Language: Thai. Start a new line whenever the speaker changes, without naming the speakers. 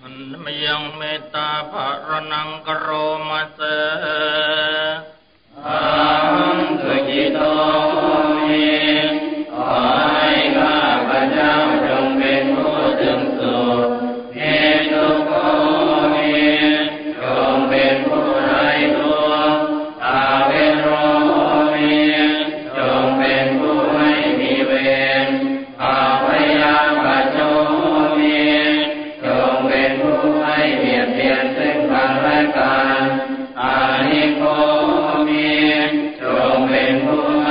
มันม
ยังเมตตาภารนังกโรมาเส Lord.